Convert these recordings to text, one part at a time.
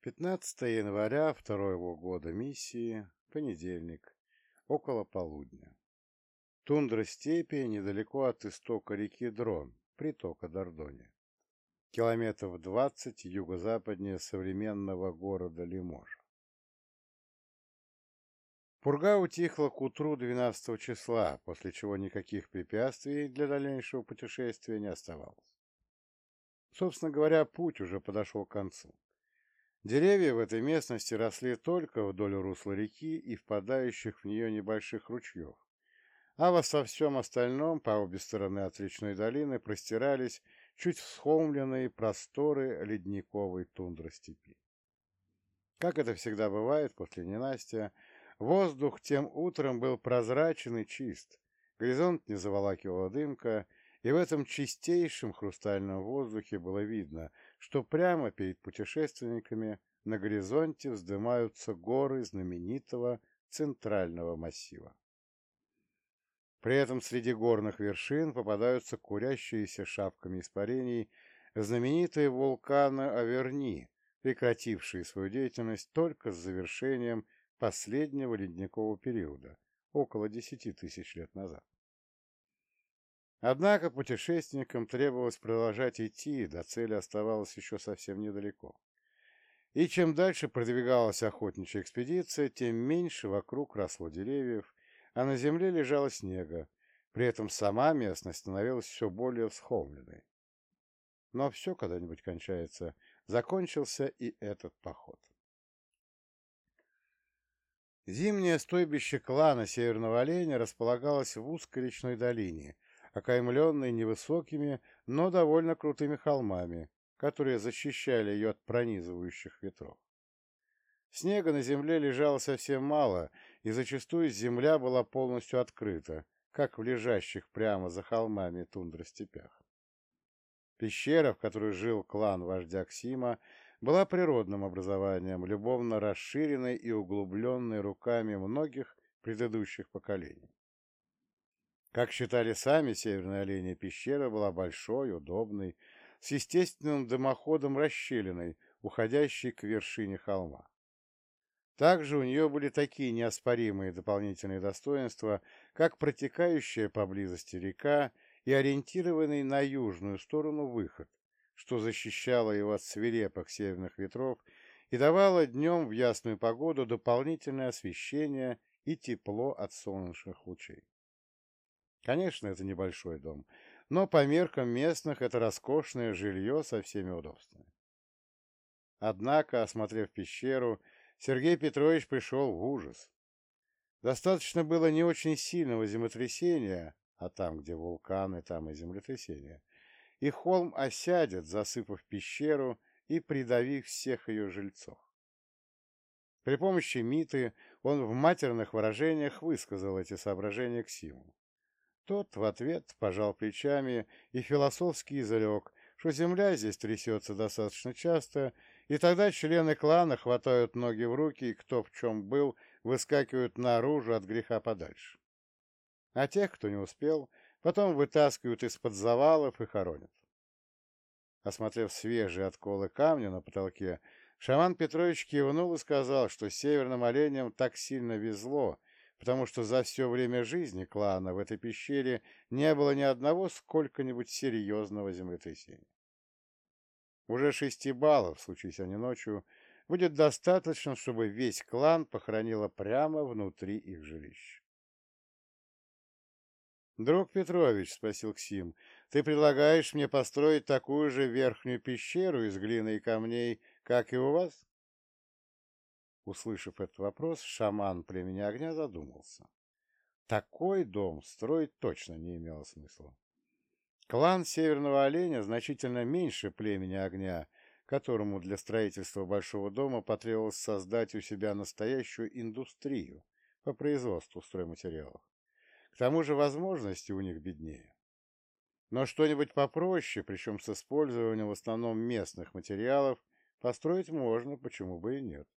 15 января второго года миссии, понедельник, около полудня. Тундра степи недалеко от истока реки Дрон, притока Дордони. Километров 20 юго-западнее современного города Лиможа. Пурга утихла к утру 12 числа, после чего никаких препятствий для дальнейшего путешествия не оставалось. Собственно говоря, путь уже подошел к концу. Деревья в этой местности росли только вдоль русла реки и впадающих в нее небольших ручьев, а во всем остальном по обе стороны от речной долины простирались чуть всхомленные просторы ледниковой тундры степи. Как это всегда бывает после ненастья, воздух тем утром был прозрачен и чист, горизонт не заволакивала дымка, и в этом чистейшем хрустальном воздухе было видно, что прямо перед путешественниками на горизонте вздымаются горы знаменитого центрального массива. При этом среди горных вершин попадаются курящиеся шапками испарений знаменитые вулканы Аверни, прекратившие свою деятельность только с завершением последнего ледникового периода, около 10 тысяч лет назад. Однако путешественникам требовалось продолжать идти, до цели оставалось еще совсем недалеко. И чем дальше продвигалась охотничья экспедиция, тем меньше вокруг росло деревьев, а на земле лежало снега, при этом сама местность становилась все более всхолмленной. Но все когда-нибудь кончается. Закончился и этот поход. Зимнее стойбище клана Северного Оленя располагалось в узкой речной долине, окаймленной невысокими, но довольно крутыми холмами, которые защищали ее от пронизывающих ветров. Снега на земле лежало совсем мало, и зачастую земля была полностью открыта, как в лежащих прямо за холмами тундростепях. Пещера, в которой жил клан вождя Ксима, была природным образованием, любовно расширенной и углубленной руками многих предыдущих поколений. Как считали сами северные олени, пещера была большой, удобной, с естественным дымоходом расщелиной, уходящей к вершине холма. Также у нее были такие неоспоримые дополнительные достоинства, как протекающая поблизости река и ориентированный на южную сторону выход, что защищало его от свирепых северных ветров и давало днем в ясную погоду дополнительное освещение и тепло от солнечных лучей. Конечно, это небольшой дом, но по меркам местных это роскошное жилье со всеми удобствами. Однако, осмотрев пещеру, Сергей Петрович пришел в ужас. Достаточно было не очень сильного землетрясения, а там, где вулканы, там и землетрясения, и холм осядет, засыпав пещеру и придавив всех ее жильцов. При помощи Миты он в матерных выражениях высказал эти соображения к Симу. Тот в ответ пожал плечами и философски изрек, что земля здесь трясется достаточно часто, и тогда члены клана хватают ноги в руки, и кто в чем был, выскакивают наружу от греха подальше. А тех, кто не успел, потом вытаскивают из-под завалов и хоронят. Осмотрев свежие отколы камня на потолке, шаман Петрович кивнул и сказал, что северным оленям так сильно везло, потому что за все время жизни клана в этой пещере не было ни одного сколько-нибудь серьезного землетрясения. Уже шести баллов, случись они ночью, будет достаточно, чтобы весь клан похоронило прямо внутри их жилищ. «Друг Петрович», — спросил Ксим, — «ты предлагаешь мне построить такую же верхнюю пещеру из глины и камней, как и у вас?» Услышав этот вопрос, шаман племени огня задумался. Такой дом строить точно не имело смысла. Клан Северного Оленя значительно меньше племени Огня, которому для строительства Большого дома потребовалось создать у себя настоящую индустрию по производству стройматериалов. К тому же возможности у них беднее. Но что-нибудь попроще, причем с использованием в основном местных материалов, построить можно, почему бы и нет.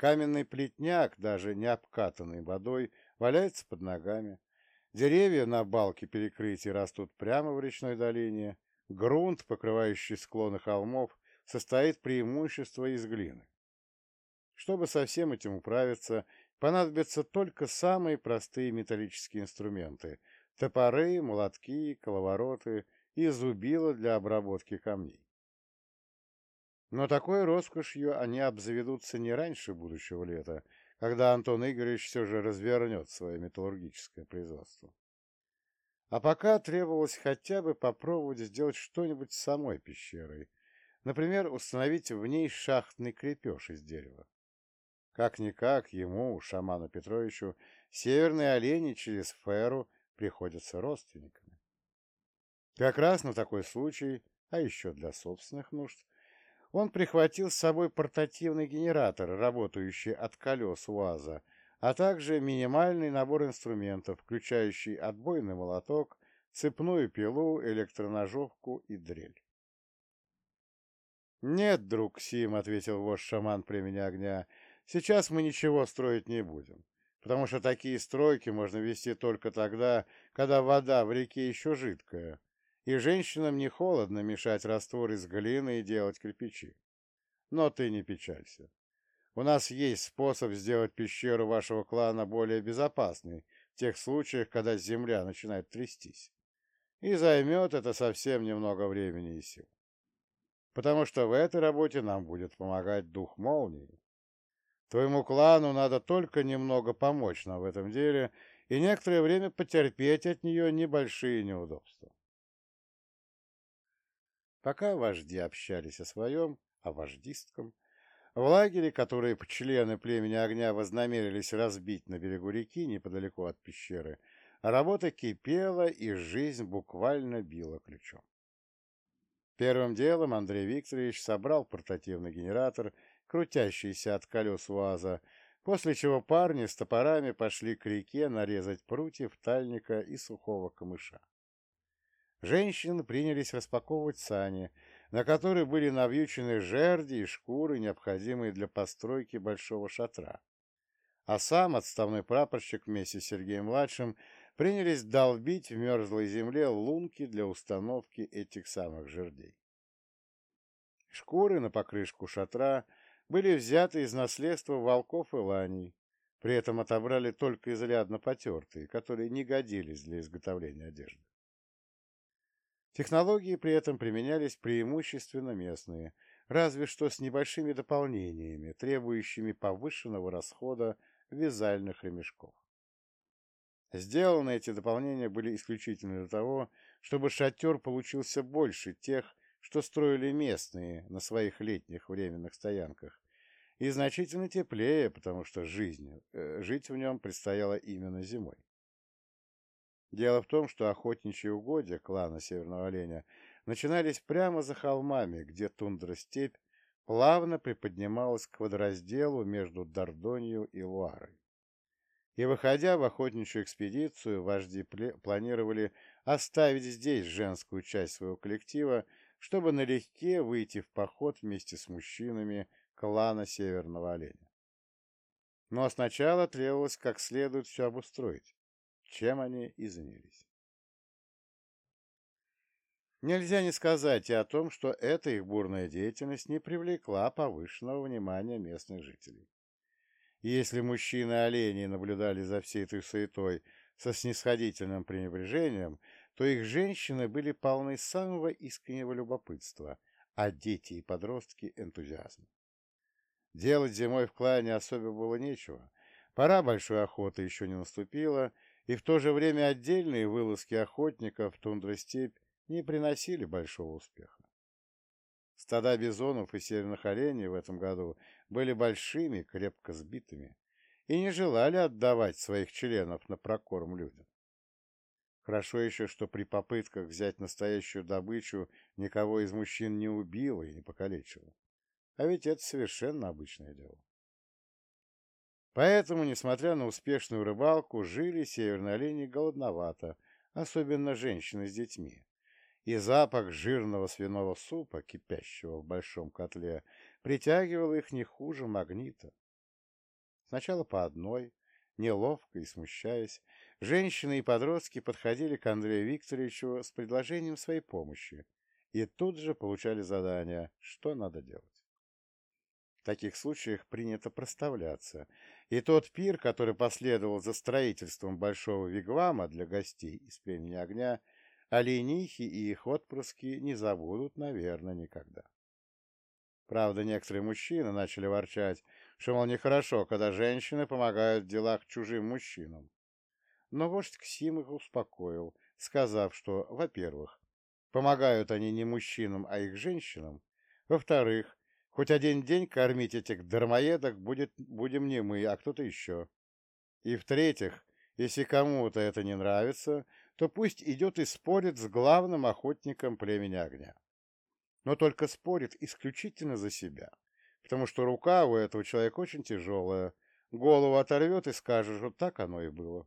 Каменный плетняк, даже не обкатанный водой, валяется под ногами, Деревья на балке перекрытия растут прямо в речной долине. Грунт, покрывающий склоны холмов, состоит преимущество из глины. Чтобы со всем этим управиться, понадобятся только самые простые металлические инструменты – топоры, молотки, коловороты и зубила для обработки камней. Но такой роскошью они обзаведутся не раньше будущего лета, когда Антон Игоревич все же развернет свое металлургическое производство. А пока требовалось хотя бы попробовать сделать что-нибудь с самой пещерой, например, установить в ней шахтный крепеж из дерева. Как-никак ему, шаману Петровичу, северные олени через Феру приходятся родственниками. Как раз на такой случай, а еще для собственных нужд, он прихватил с собой портативный генератор, работающий от колес УАЗа, а также минимальный набор инструментов, включающий отбойный молоток, цепную пилу, электроножовку и дрель. «Нет, друг Сим», — ответил вождь шаман племени огня, — «сейчас мы ничего строить не будем, потому что такие стройки можно вести только тогда, когда вода в реке еще жидкая, и женщинам не холодно мешать раствор из глины и делать кирпичи. Но ты не печалься. У нас есть способ сделать пещеру вашего клана более безопасной в тех случаях, когда земля начинает трястись. И займет это совсем немного времени и сил. Потому что в этой работе нам будет помогать дух молнии. Твоему клану надо только немного помочь нам в этом деле и некоторое время потерпеть от нее небольшие неудобства. Пока вожди общались о своем, о вождистском, в лагере, который члены племени огня вознамерились разбить на берегу реки неподалеку от пещеры, работа кипела и жизнь буквально била ключом. Первым делом Андрей Викторович собрал портативный генератор, крутящийся от колес УАЗа, после чего парни с топорами пошли к реке нарезать прутьев, тальника и сухого камыша. Женщины принялись распаковывать сани, на которые были навьючены жерди и шкуры, необходимые для постройки большого шатра. А сам отставной прапорщик вместе с Сергеем-младшим принялись долбить в мерзлой земле лунки для установки этих самых жердей. Шкуры на покрышку шатра были взяты из наследства волков и ланей, при этом отобрали только изрядно потертые, которые не годились для изготовления одежды. Технологии при этом применялись преимущественно местные, разве что с небольшими дополнениями, требующими повышенного расхода вязальных ремешков. Сделаны эти дополнения были исключительно для того, чтобы шатер получился больше тех, что строили местные на своих летних временных стоянках, и значительно теплее, потому что жизнь, э, жить в нем предстояло именно зимой. Дело в том, что охотничьи угодья клана Северного Оленя начинались прямо за холмами, где тундра-степь плавно приподнималась к водоразделу между Дордонью и Луарой. И, выходя в охотничью экспедицию, вожди планировали оставить здесь женскую часть своего коллектива, чтобы налегке выйти в поход вместе с мужчинами клана Северного Оленя. Но сначала требовалось как следует все обустроить чем они и занялись. Нельзя не сказать и о том, что эта их бурная деятельность не привлекла повышенного внимания местных жителей. если мужчины-олени наблюдали за всей этой суетой со снисходительным пренебрежением, то их женщины были полны самого искреннего любопытства, а дети и подростки — энтузиазма. Делать зимой в клане особо было нечего, пора большой охоты еще не наступила, и в то же время отдельные вылазки охотников в тундростепь не приносили большого успеха. Стада бизонов и северных оленей в этом году были большими, крепко сбитыми, и не желали отдавать своих членов на прокорм людям. Хорошо еще, что при попытках взять настоящую добычу никого из мужчин не убило и не покалечило. А ведь это совершенно обычное дело. Поэтому, несмотря на успешную рыбалку, жили северные олени голодновато, особенно женщины с детьми. И запах жирного свиного супа, кипящего в большом котле, притягивал их не хуже магнита. Сначала по одной, неловко и смущаясь, женщины и подростки подходили к Андрею Викторовичу с предложением своей помощи, и тут же получали задание, что надо делать. В таких случаях принято проставляться, и тот пир, который последовал за строительством большого вигвама для гостей из племени огня, оленихи и их отпрыски не забудут, наверное, никогда. Правда, некоторые мужчины начали ворчать, что, мол, нехорошо, когда женщины помогают в делах чужим мужчинам. Но вождь Ксим их успокоил, сказав, что, во-первых, помогают они не мужчинам, а их женщинам, во-вторых, хоть один день кормить этих дармоедок будет, будем не мы, а кто-то еще. И в-третьих, если кому-то это не нравится, то пусть идет и спорит с главным охотником племени огня. Но только спорит исключительно за себя, потому что рука у этого человека очень тяжелая, голову оторвет и скажет, что так оно и было.